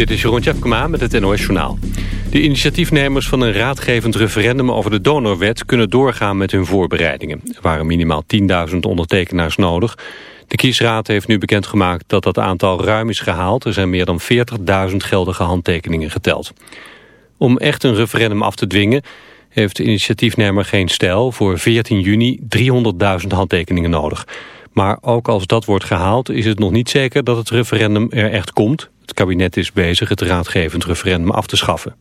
Dit is Jeroen Tjepkema met het NOS Journaal. De initiatiefnemers van een raadgevend referendum over de donorwet... kunnen doorgaan met hun voorbereidingen. Er waren minimaal 10.000 ondertekenaars nodig. De kiesraad heeft nu bekendgemaakt dat dat aantal ruim is gehaald. Er zijn meer dan 40.000 geldige handtekeningen geteld. Om echt een referendum af te dwingen... heeft de initiatiefnemer geen stijl voor 14 juni 300.000 handtekeningen nodig... Maar ook als dat wordt gehaald is het nog niet zeker dat het referendum er echt komt. Het kabinet is bezig het raadgevend referendum af te schaffen.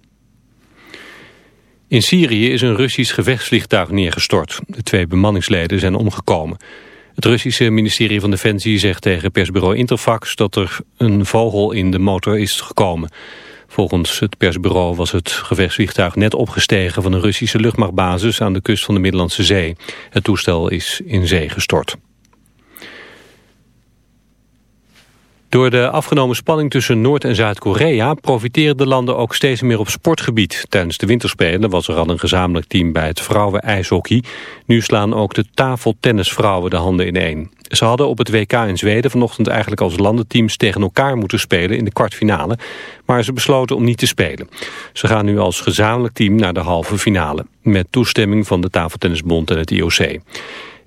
In Syrië is een Russisch gevechtsvliegtuig neergestort. De twee bemanningsleden zijn omgekomen. Het Russische ministerie van Defensie zegt tegen persbureau Interfax... dat er een vogel in de motor is gekomen. Volgens het persbureau was het gevechtsvliegtuig net opgestegen... van een Russische luchtmachtbasis aan de kust van de Middellandse Zee. Het toestel is in zee gestort. Door de afgenomen spanning tussen Noord- en Zuid-Korea profiteren de landen ook steeds meer op sportgebied. Tijdens de winterspelen was er al een gezamenlijk team bij het vrouwen-ijshockey. Nu slaan ook de tafeltennisvrouwen de handen in één. Ze hadden op het WK in Zweden vanochtend eigenlijk als landenteams tegen elkaar moeten spelen in de kwartfinale. Maar ze besloten om niet te spelen. Ze gaan nu als gezamenlijk team naar de halve finale. Met toestemming van de Tafeltennisbond en het IOC.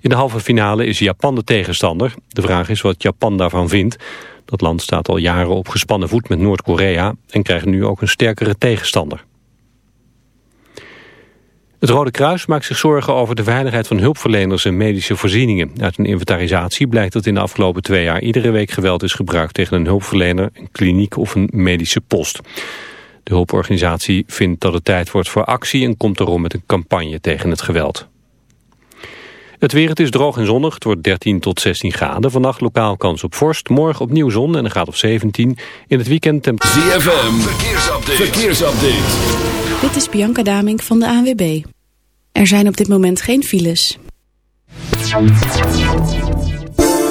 In de halve finale is Japan de tegenstander. De vraag is wat Japan daarvan vindt. Dat land staat al jaren op gespannen voet met Noord-Korea en krijgt nu ook een sterkere tegenstander. Het Rode Kruis maakt zich zorgen over de veiligheid van hulpverleners en medische voorzieningen. Uit een inventarisatie blijkt dat in de afgelopen twee jaar iedere week geweld is gebruikt tegen een hulpverlener, een kliniek of een medische post. De hulporganisatie vindt dat het tijd wordt voor actie en komt erom met een campagne tegen het geweld. Het weer, het is droog en zonnig. Het wordt 13 tot 16 graden. Vannacht lokaal kans op vorst. Morgen opnieuw zon en een graad op 17. In het weekend... ZFM, verkeersupdate. verkeersupdate. Dit is Bianca Damink van de ANWB. Er zijn op dit moment geen files.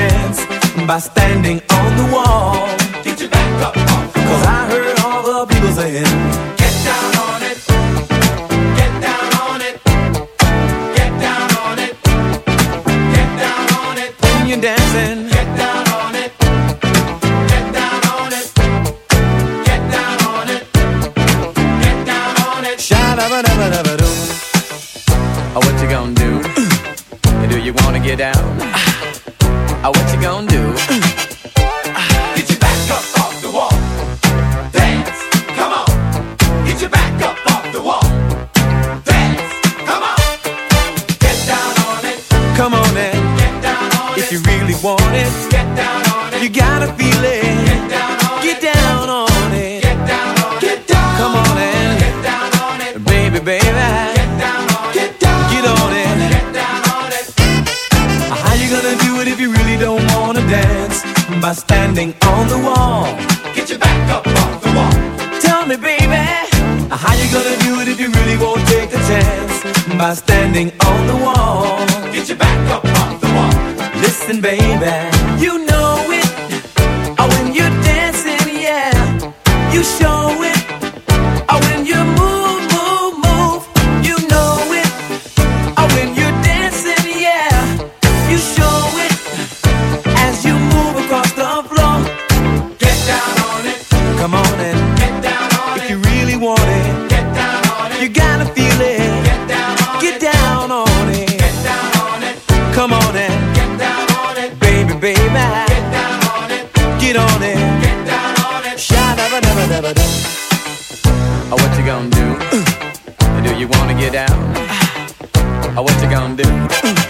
chance by standing on the wall. Get your back up. Cause I heard all the people saying, what you gonna do?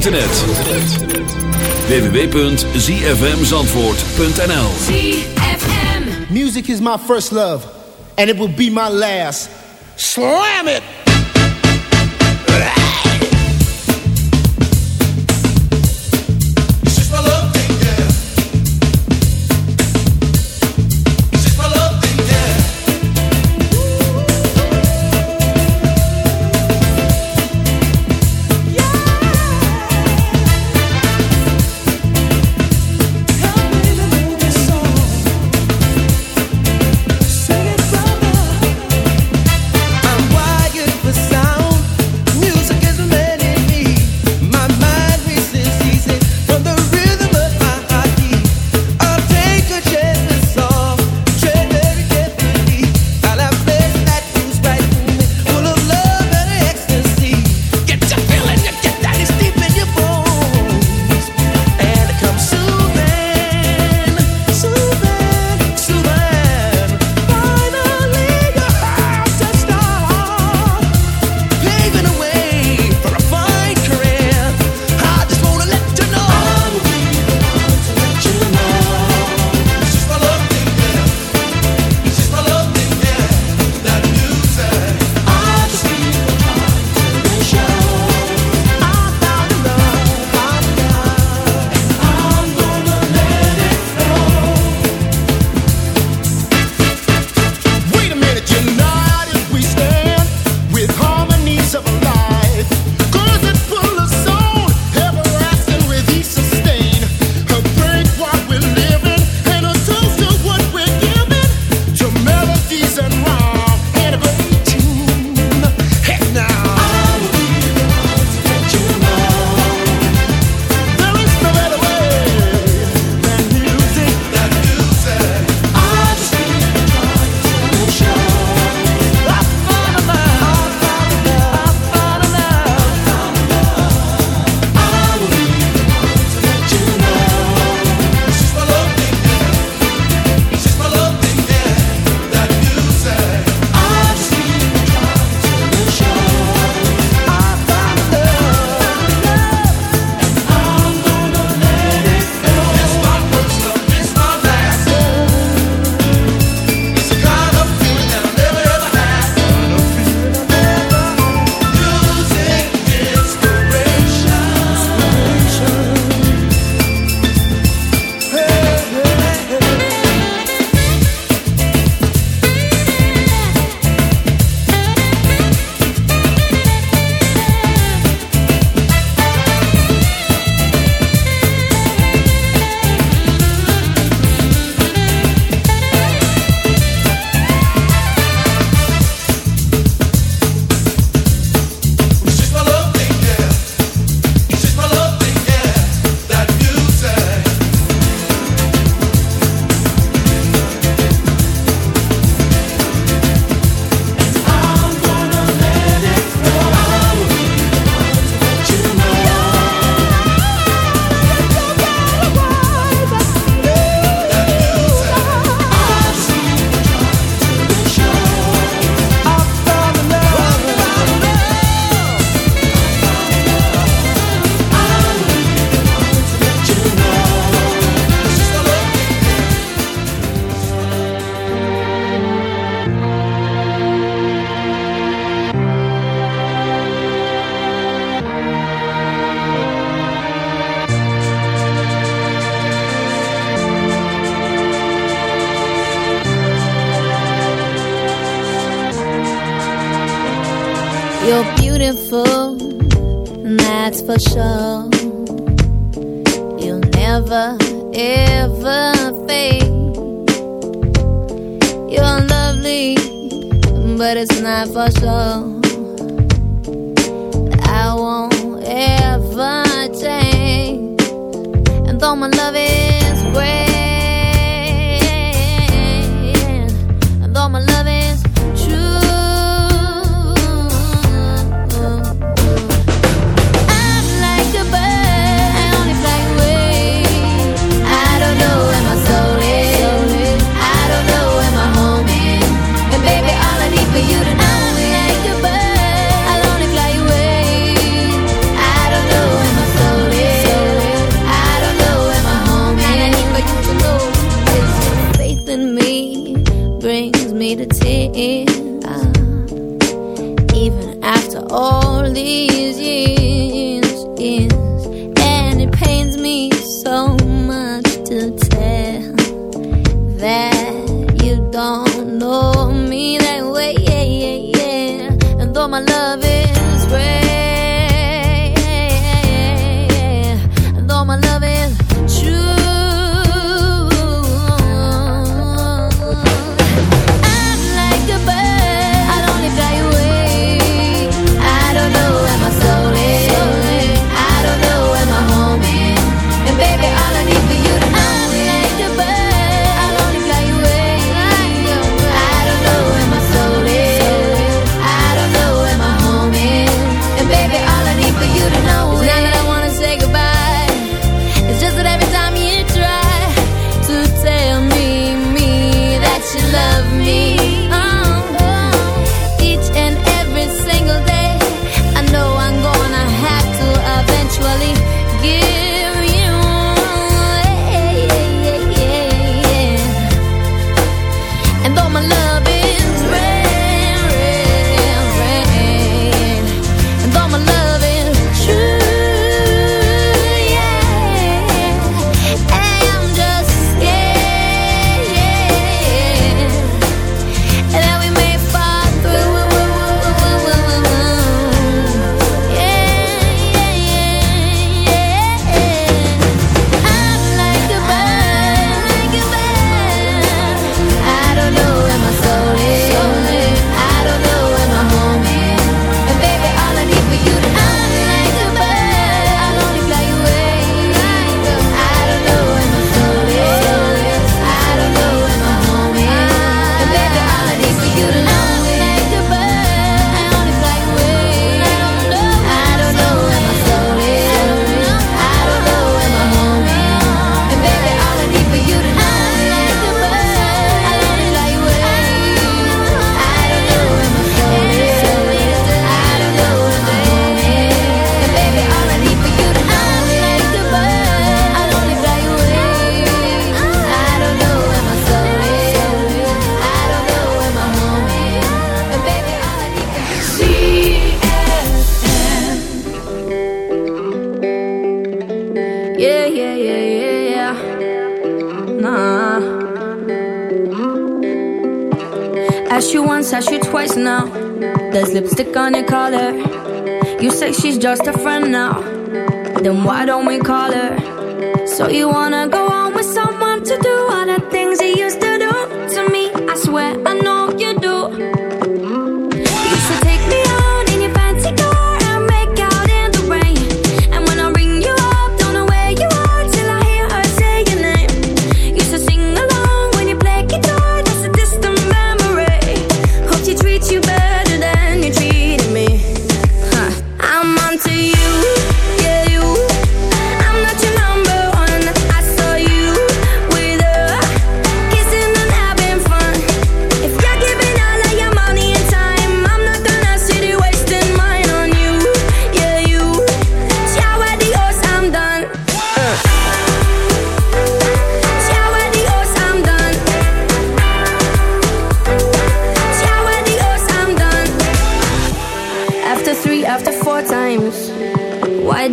internet. www.zfmzandvoort.nl ZFM. Music is my first love, and it will be my last. Slam it!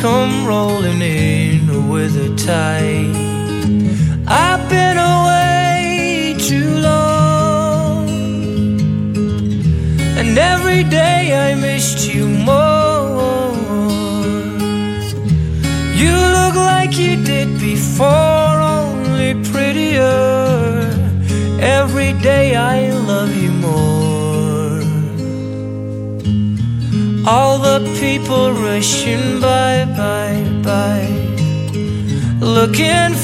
Come rolling in with a tide. I've been away too long. And every day I missed you more. You look like you did before, only prettier. Every day I love you more. All the people rushing by,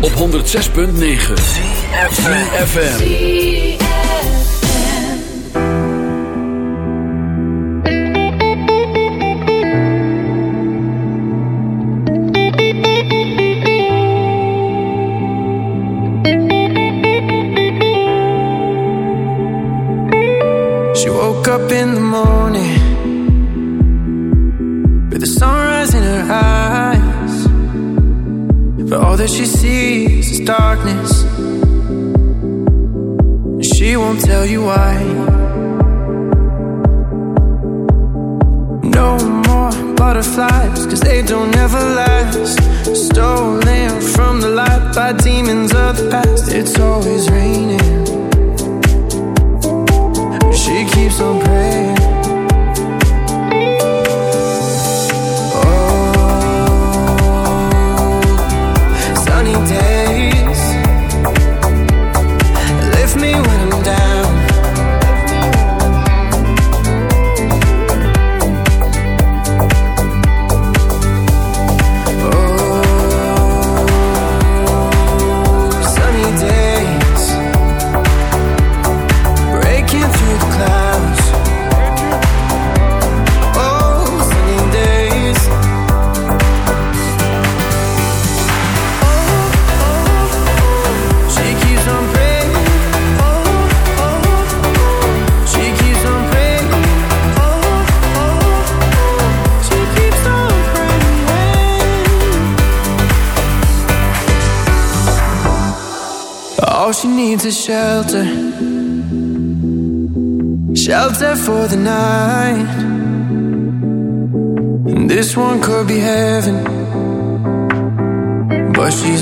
Op 106.9 CFFM